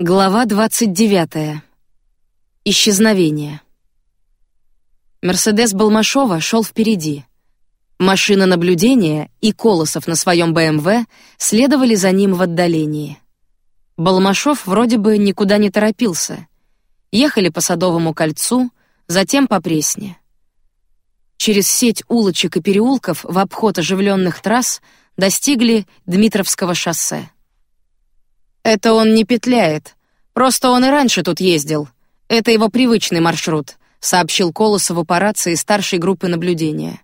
Глава двадцать девятая. Исчезновение. Мерседес Балмашова шел впереди. Машина наблюдения и Колосов на своем БМВ следовали за ним в отдалении. Балмашов вроде бы никуда не торопился. Ехали по Садовому кольцу, затем по Пресне. Через сеть улочек и переулков в обход оживленных трасс достигли Дмитровского шоссе. Это он не петляет. Просто он и раньше тут ездил. Это его привычный маршрут, сообщил Колосову по рации старшей группы наблюдения.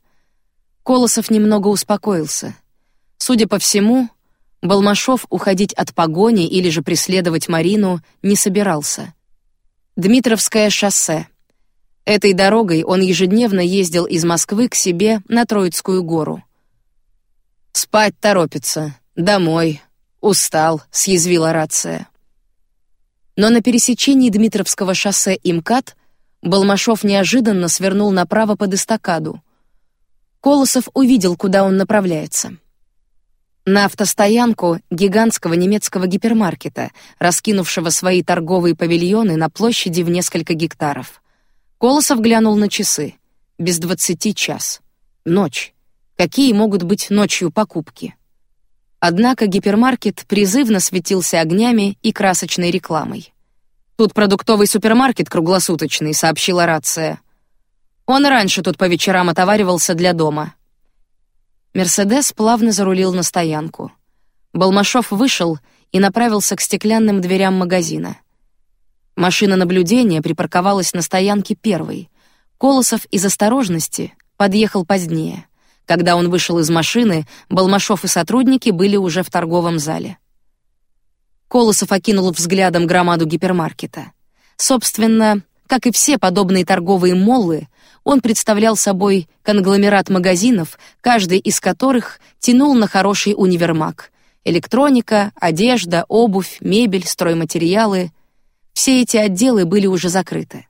Колосов немного успокоился. Судя по всему, Балмашов уходить от погони или же преследовать Марину не собирался. Дмитровское шоссе. Этой дорогой он ежедневно ездил из Москвы к себе на Троицкую гору. Спать торопится, домой, Устал, съязвила рация. Но на пересечении Дмитровского шоссе и МКАД Балмашов неожиданно свернул направо под эстакаду. Колосов увидел, куда он направляется. На автостоянку гигантского немецкого гипермаркета, раскинувшего свои торговые павильоны на площади в несколько гектаров. Колосов глянул на часы. Без двадцати час. Ночь. Какие могут быть ночью покупки? Однако гипермаркет призывно светился огнями и красочной рекламой. Тут продуктовый супермаркет круглосуточный, сообщила рация. Он раньше тут по вечерам отоваривался для дома. Мерседес плавно зарулил на стоянку. Балмашов вышел и направился к стеклянным дверям магазина. Машина наблюдения припарковалась на стоянке первой. Колосов из осторожности подъехал позднее. Когда он вышел из машины, Балмашов и сотрудники были уже в торговом зале. Колосов окинул взглядом громаду гипермаркета. Собственно, как и все подобные торговые моллы, он представлял собой конгломерат магазинов, каждый из которых тянул на хороший универмаг. Электроника, одежда, обувь, мебель, стройматериалы — все эти отделы были уже закрыты.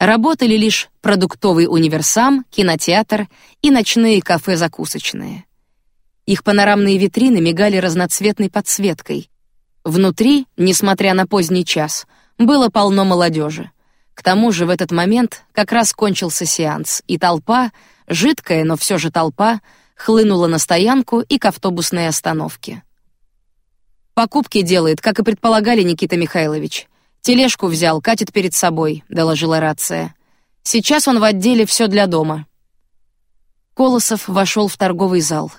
Работали лишь продуктовый универсам, кинотеатр и ночные кафе-закусочные. Их панорамные витрины мигали разноцветной подсветкой. Внутри, несмотря на поздний час, было полно молодежи. К тому же в этот момент как раз кончился сеанс, и толпа, жидкая, но все же толпа, хлынула на стоянку и к автобусной остановке. Покупки делает, как и предполагали Никита Михайлович. Тележку взял, катит перед собой, доложила рация. Сейчас он в отделе все для дома. Колосов вошел в торговый зал.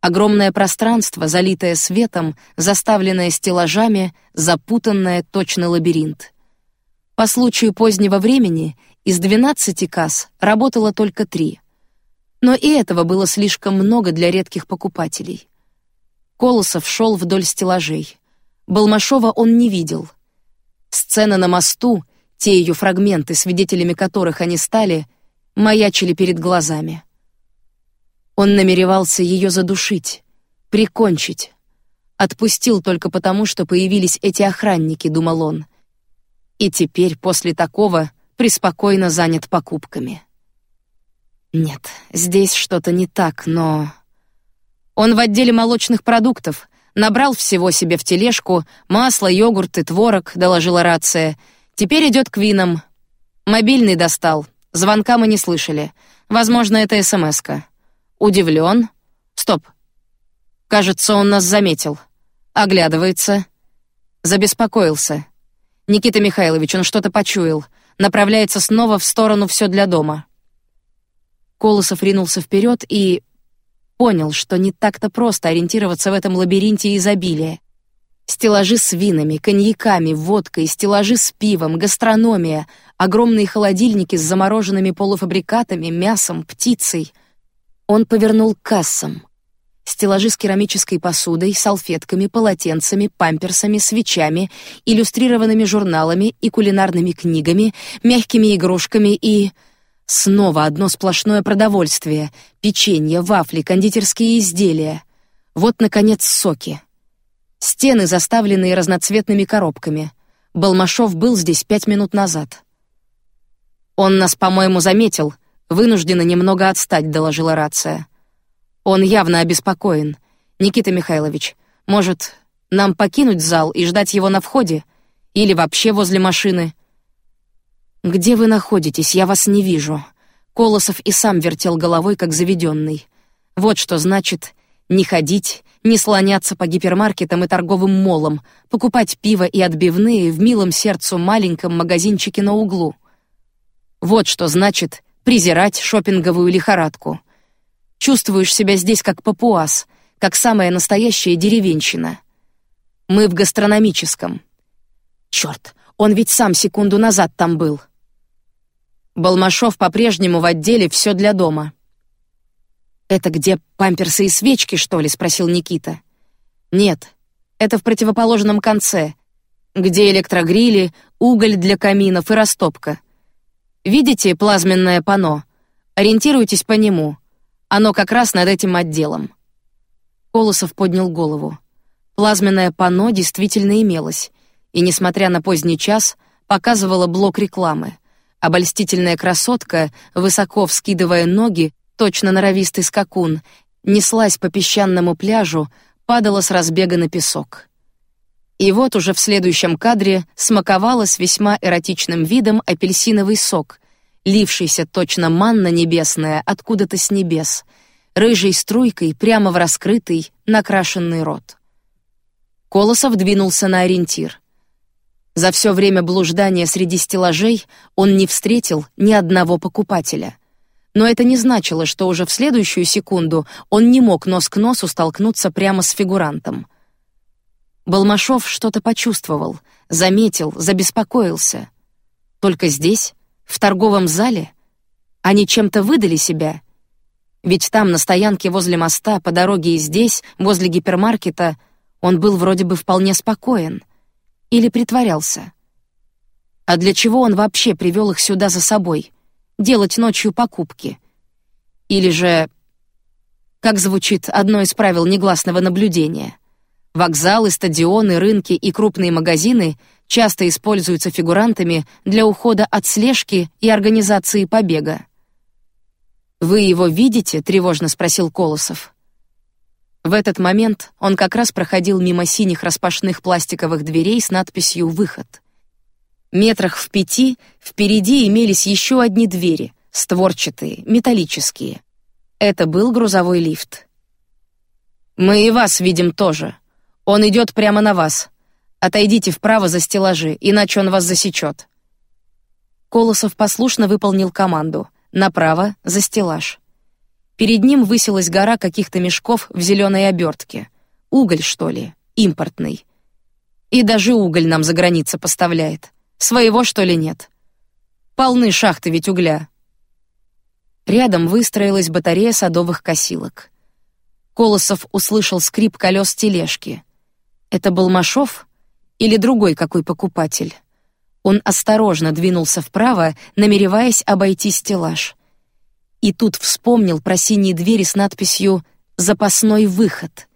Огромное пространство, залитое светом, заставленное стеллажами, запутанное точно лабиринт. По случаю позднего времени из двенадцати касс работало только три. Но и этого было слишком много для редких покупателей. Колосов шел вдоль стеллажей. Балмашова он не видел. Сцена на мосту, те ее фрагменты, свидетелями которых они стали, маячили перед глазами. Он намеревался ее задушить, прикончить. Отпустил только потому, что появились эти охранники, думал он. И теперь после такого преспокойно занят покупками. Нет, здесь что-то не так, но он в отделе молочных продуктов, Набрал всего себе в тележку масло, йогурт и творог, доложила рация. Теперь идет к винам. Мобильный достал. Звонка мы не слышали. Возможно, это СМСка. Удивлен. Стоп. Кажется, он нас заметил. Оглядывается. Забеспокоился. Никита Михайлович, он что-то почуял. Направляется снова в сторону все для дома. Колосов ринулся вперед и понял, что не так-то просто ориентироваться в этом лабиринте изобилия. Стеллажи с винами, коньяками, водкой, стеллажи с пивом, гастрономия, огромные холодильники с замороженными полуфабрикатами, мясом, птицей. Он повернул к кассам. Стеллажи с керамической посудой, салфетками, полотенцами, памперсами, свечами, иллюстрированными журналами и кулинарными книгами, мягкими игрушками и Снова одно сплошное продовольствие: печенье, вафли, кондитерские изделия. Вот наконец соки. Стены заставленные разноцветными коробками. Балмашов был здесь пять минут назад. Он нас, по-моему, заметил. Вынуждена немного отстать, доложила рация. Он явно обеспокоен. Никита Михайлович, может, Нам покинуть зал и ждать его на входе? Или вообще возле машины?» «Где вы находитесь? Я вас не вижу». Колосов и сам вертел головой, как заведенный. Вот что значит не ходить, не слоняться по гипермаркетам и торговым молам, покупать пиво и отбивные в милом сердцу маленьком магазинчике на углу. Вот что значит презирать шопинговую лихорадку. Чувствуешь себя здесь как папуас, как самая настоящая деревенщина. Мы в гастрономическом. Черт, он ведь сам секунду назад там был. Балмашов по-прежнему в отделе все для дома. Это где памперсы и свечки, что ли? – спросил Никита. Нет, это в противоположном конце, где электрогрили, уголь для каминов и растопка. Видите плазменное панно? Ориентируйтесь по нему. Оно как раз над этим отделом. Колосов поднял голову. Плазменное панно действительно имелось, и несмотря на поздний час, показывало блок рекламы. Обольстительная красотка, высоко вскидывая ноги, точно норовистый скакун, неслась по песчаному пляжу, падала с разбега на песок. И вот уже в следующем кадре смаковала с весьма эротичным видом апельсиновый сок, лившийся точно манна небесная откуда-то с небес, рыжей струйкой прямо в раскрытый, накрашенный рот. Колосов двинулся на ориентир. За все время блуждания среди стеллажей он не встретил ни одного покупателя. Но это не значило, что уже в следующую секунду он не мог нос к носу столкнуться прямо с фигурантом. Балмашов что-то почувствовал, заметил, забеспокоился. Только здесь, в торговом зале, они чем-то выдали себя. Ведь там на стоянке возле моста, по дороге и здесь, возле гипермаркета, он был вроде бы вполне спокоен. Или притворялся? А для чего он вообще привел их сюда за собой? Делать ночью покупки? Или же, как звучит одно из правил негласного наблюдения, вокзалы, стадионы, рынки и крупные магазины часто используются фигурантами для ухода от слежки и организации побега. Вы его видите? тревожно спросил Колосов. В этот момент он как раз проходил мимо синих распашных пластиковых дверей с надписью «Выход». Метрах в пяти впереди имелись еще одни двери, створчатые, металлические. Это был грузовой лифт. Мы и вас видим тоже. Он идет прямо на вас. Отойдите вправо за стеллажи, иначе он вас засечет. Колосов послушно выполнил команду. Направо за стеллаж. Перед ним высилась гора каких-то мешков в зеленой обертке. Уголь, что ли, импортный. И даже уголь нам за граница поставляет. Своего, что ли, нет? Полны шахты ведь угля. Рядом выстроилась батарея садовых косилок. Колосов услышал скрип колес тележки. Это был Машов или другой какой покупатель? Он осторожно двинулся вправо, намереваясь обойти стеллаж и тут вспомнил про синие двери с надписью «Запасной выход».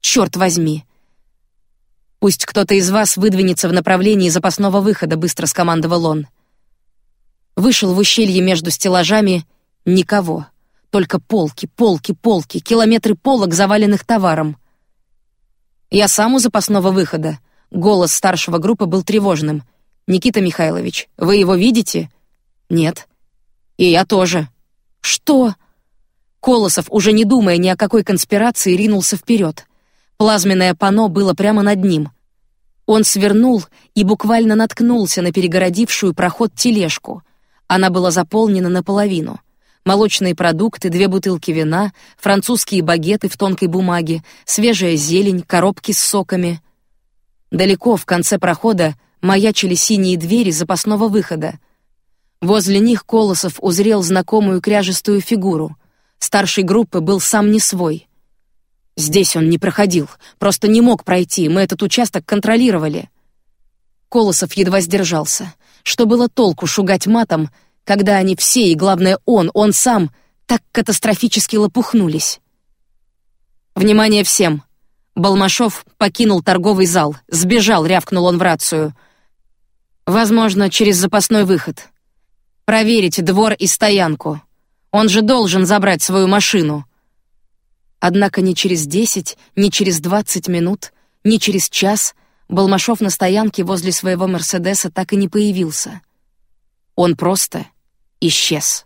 Черт возьми! Пусть кто-то из вас выдвинется в направлении запасного выхода, быстро скомандовал он. Вышел в ущелье между стеллажами никого, только полки, полки, полки, километры полок заваленных товаром. Я сам у запасного выхода. Голос старшего группы был тревожным. Никита Михайлович, вы его видите? Нет. И я тоже. Что? Колосов, уже не думая ни о какой конспирации, ринулся вперед. Плазменное панно было прямо над ним. Он свернул и буквально наткнулся на перегородившую проход тележку. Она была заполнена наполовину. Молочные продукты, две бутылки вина, французские багеты в тонкой бумаге, свежая зелень, коробки с соками. Далеко в конце прохода маячили синие двери запасного выхода. Возле них Колосов узрел знакомую кряжестую фигуру. Старший группы был сам не свой. Здесь он не проходил, просто не мог пройти. Мы этот участок контролировали. Колосов едва сдержался. Что было толку шугать матом, когда они все и главное он, он сам, так катастрофически лопухнулись. Внимание всем! Балмашов покинул торговый зал, сбежал, рявкнул он в рацию. Возможно, через запасной выход. Проверить двор и стоянку. Он же должен забрать свою машину. Однако ни через десять, ни через двадцать минут Ни через час Балмашов на стоянке возле своего Мерседеса так и не появился. Он просто исчез.